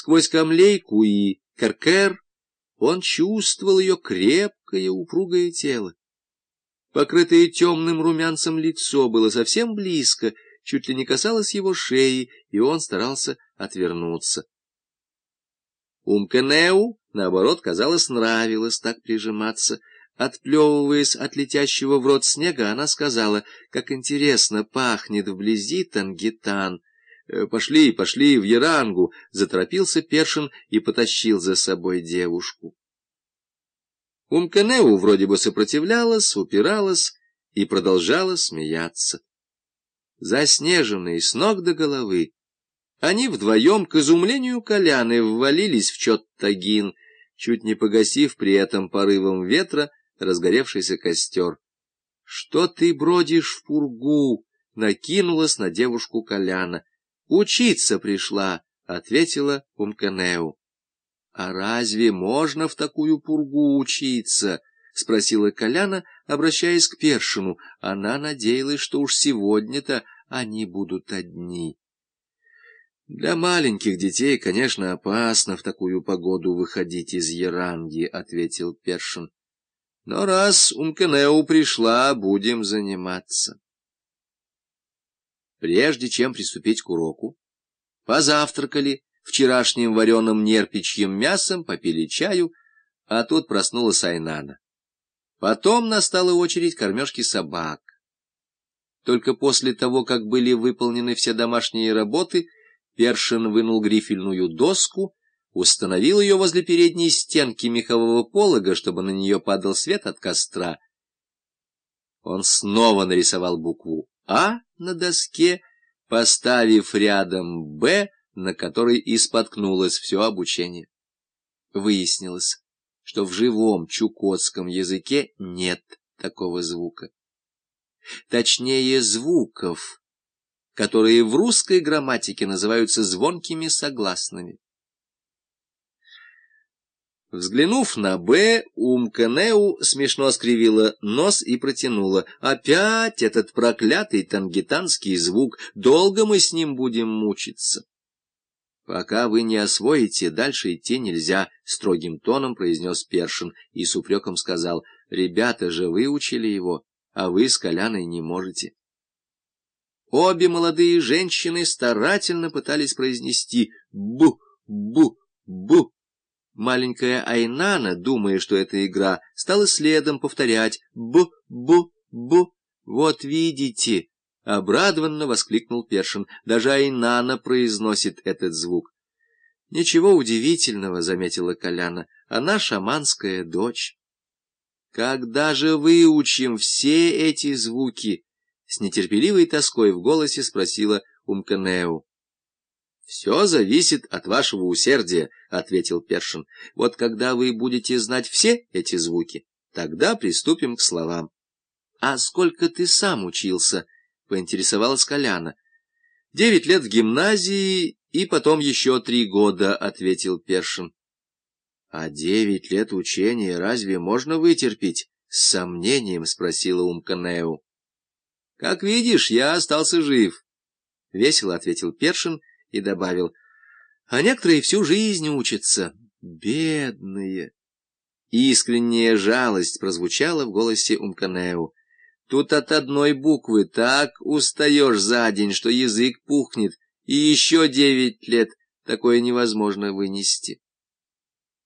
Сквозь камлейку и каркер он чувствовал ее крепкое упругое тело. Покрытое темным румянцем лицо было совсем близко, чуть ли не касалось его шеи, и он старался отвернуться. Умкенеу, наоборот, казалось, нравилось так прижиматься. Отплевываясь от летящего в рот снега, она сказала, как интересно пахнет вблизи тангитан. «Э, «Пошли, пошли в Ярангу!» — заторопился Першин и потащил за собой девушку. Умканеу вроде бы сопротивлялась, упиралась и продолжала смеяться. Заснеженные с ног до головы, они вдвоем, к изумлению Коляны, ввалились в Чоттагин, чуть не погасив при этом порывом ветра разгоревшийся костер. — Что ты бродишь в пургу? — накинулась на девушку Коляна. — Учиться пришла, — ответила Умканеу. — А разве можно в такую пургу учиться? — спросила Коляна, обращаясь к Першину. Она надеялась, что уж сегодня-то они будут одни. «Для маленьких детей, конечно, опасно в такую погоду выходить из Яранги», — ответил Першин. «Но раз Умкенеу пришла, будем заниматься». Прежде чем приступить к уроку, позавтракали вчерашним вареным нерпичьим мясом, попили чаю, а тут проснулась Айнана. Потом настала очередь кормежки собак. Только после того, как были выполнены все домашние работы, Першин вынул грифельную доску, установил ее возле передней стенки мехового полога, чтобы на нее падал свет от костра. Он снова нарисовал букву «А» на доске, поставив рядом «Б», на которой и споткнулось все обучение. Выяснилось, что в живом чукотском языке нет такого звука. Точнее, звуков, которые в русской грамматике называются звонкими согласными. Взглянув на «Б», Умканеу смешно скривила нос и протянула. «Опять этот проклятый тангитанский звук! Долго мы с ним будем мучиться!» «Пока вы не освоите, дальше идти нельзя», — строгим тоном произнес Першин и с упреком сказал. «Ребята же выучили его, а вы с Коляной не можете». Обе молодые женщины старательно пытались произнести «бу, бу, бу». Маленькая Айнана, думая, что это игра, стала следом повторять «бу, бу, бу». «Вот видите!» — обрадованно воскликнул Першин. «Даже Айнана произносит этот звук». «Ничего удивительного», — заметила Коляна, — «она шаманская дочь». «Когда же выучим все эти звуки?» С нетерпеливой тоской в голосе спросила Умканеу. «Все зависит от вашего усердия», — ответил Першин. «Вот когда вы будете знать все эти звуки, тогда приступим к словам». «А сколько ты сам учился?» — поинтересовалась Коляна. «Девять лет в гимназии и потом еще три года», — ответил Першин. «А девять лет учения разве можно вытерпеть?» — с сомнением спросила Умканеу. — Как видишь, я остался жив, — весело ответил Першин и добавил. — А некоторые всю жизнь учатся. Бедные. Искренняя жалость прозвучала в голосе Умканеу. Тут от одной буквы так устаешь за день, что язык пухнет, и еще девять лет такое невозможно вынести.